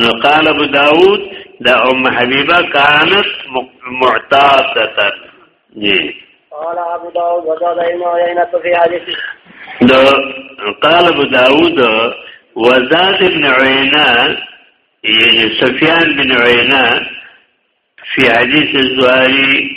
نو قال ابو داود دا ام حبیبه کانت معتادتا جی قال ابو داود وزاد ایمو عینت فی حدیث دا قال ابو داود وزاد ابن عینا یعنی سفیان بن عینا فی حدیث الزواری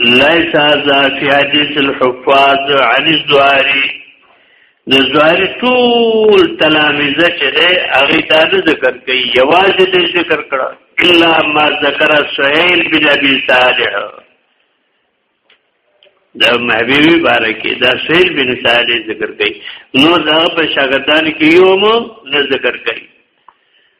ليس هذا في حديث الحفاظ عن الزهري د زهري ټول تلاميذه چې ده هغه دا نه ذکر کوي یوازې دې ذکر کړه الا ما ذکر سهيل بن ابي صالح دا محبيبي بارکه دا سهيل بن صالح ذکر کوي نو دا په شاګردان کې یو مو نه ذکر کوي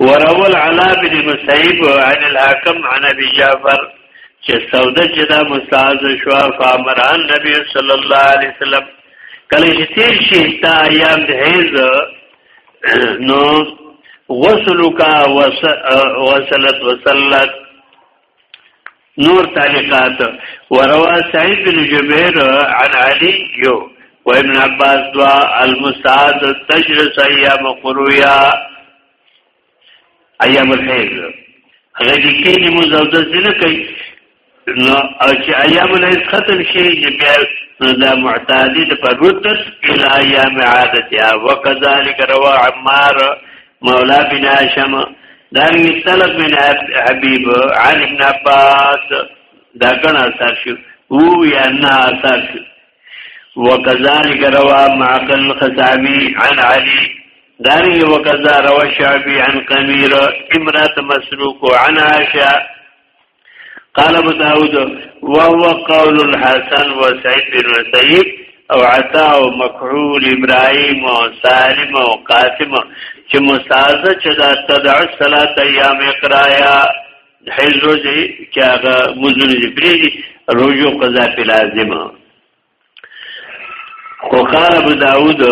وروى العلاء بن مسيب عن الحاكم عن ابي جعفر چې سوده چې دا مستعاذ شو فامران نبی صلی الله علیه وسلم کله چې تیر شي تا ایام د حیز نو غسلک وصلت وصلت نور تعلیقات وروا سعید بن جبیر عن علی یو و ابن عباس دوا المستعاد تجلس ایام قرویا ایام الحیض هغه دې کې نه مو زو د سینه کوي نو او چې ایام الحیض ختم شي چې بیا دا معتادی د پروتس الی ایام عادتیا وکذالک روا عمار مولا بن هاشم دارنګ طلب بن حبیب عن ابن عباس دا ګڼ اثر شو او یا نه اثر شو وکذالک روا معقل خصابی عن علی داری وکذا روا شعبی عن قمیر امرات مسروق عن عائشہ قال ابو داود وهو قول الحسن وسعيد بن سعيد او عطا او مکحول ابراهيم او سالم او قاسم چې مستعزه چې دا تدع الصلاه ايام اقرايا حیز روزه چې هغه مزونه دي پریږي روزو قضا په لازمه خو قال ابو داود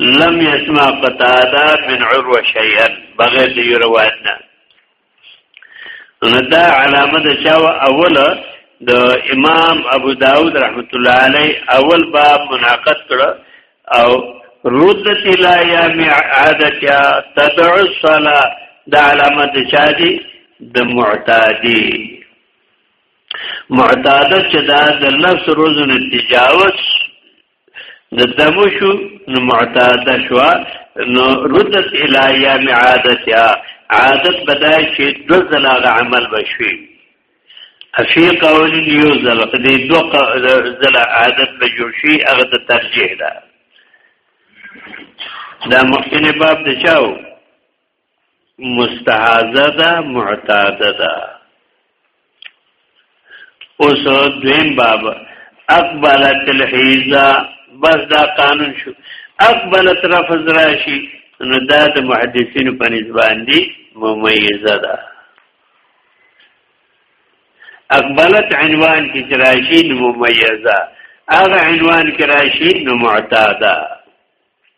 لم يسمع قتاده من عروه شيئا بغیر دی روایت نه نو دا علامه د چا اوله د امام ابو داود رحمت الله علی اول باب مناقض کړ او ردت لا یا معادتیا تدع الصلاه دا علامه د چا دی د معتادی معتاده چې دا د لفظ روزونه تجاوز د دمو شو نو معتاده شو نو ردت الى ايام عادتها عادت بدای چې دو زلاغ عمل بشوي افی قول یو زل دې دو زل عادت به جوړ شي هغه ته ترجیح ده دا مخکنه باب د چاو مستحاضه ده معتاده ده اوس دویم باب اقبلت الحیزه بس دا قانون شو اقبلت رفض راشي نو دا د محدثین په نسبان دي ممیزه ده اقبلت عنوان کې راشي نو ممیزه هغه عنوان کې راشي نو معتاده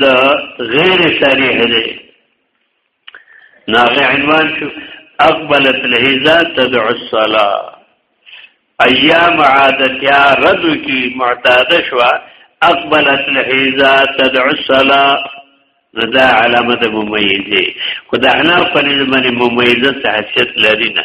دا غیر صریح دی ناغه عنوان شو اقبلت لهذا تدعو الصلاه ایام عادتیا رد کی معتاد شوا اقبلت لهذا تدعو الصلاه دا علامه د ممیزه خدای نه په نظم باندې ممیزه حیثیت لري نه